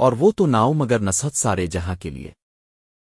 اور وہ تو ناؤ مگر نصحت سارے جہاں کے لیے۔